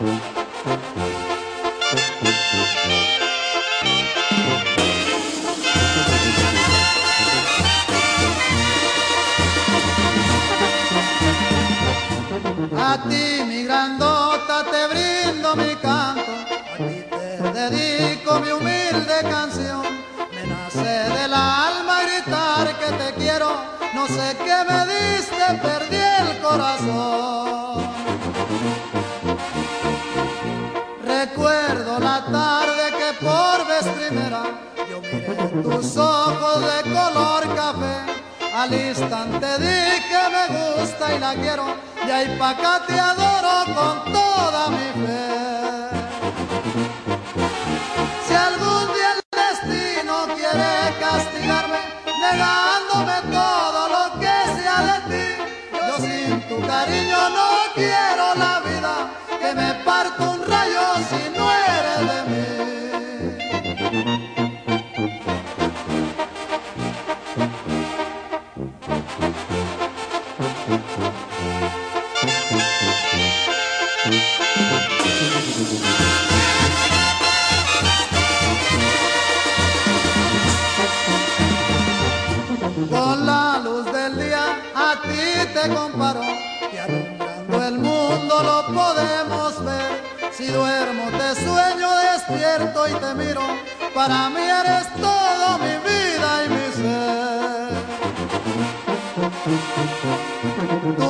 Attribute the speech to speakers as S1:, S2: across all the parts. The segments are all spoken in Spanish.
S1: A ti, mi grandota, te brindo mi canto, a ti te dedico mi humilde canción. Me nace del alma gritar que te quiero, no sé qué me diste, Recuerdo la tarde que por vez primera yo miré tus ojos de color café al instante dije me gusta y la quiero, y ahí pa' acá te adoro con toda mi fe. Si algún día el destino quiere castigarme, negándome todo lo que sea de ti, yo sin tu cariño no quiero Con la luz del día a ti te comparo y alumbrando el mundo lo podemos ver. Si duermo te sueño despierto y te miro, para mí eres todo mi vida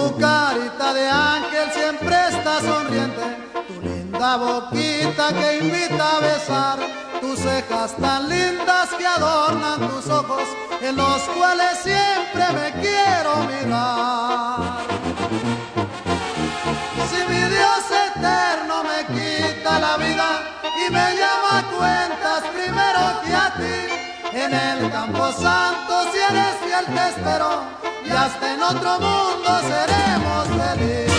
S1: Tu carita de ángel siempre está sonriente, tu linda boquita que invita a besar, tus cejas tan lindas que adornan tus ojos, en los cuales siempre me quiero mirar. Si mi Dios eterno me quita la vida y me llama a cuentas primero que a ti, en el campo santo si eres fiel te espero y hasta en otro mundo seremos felices.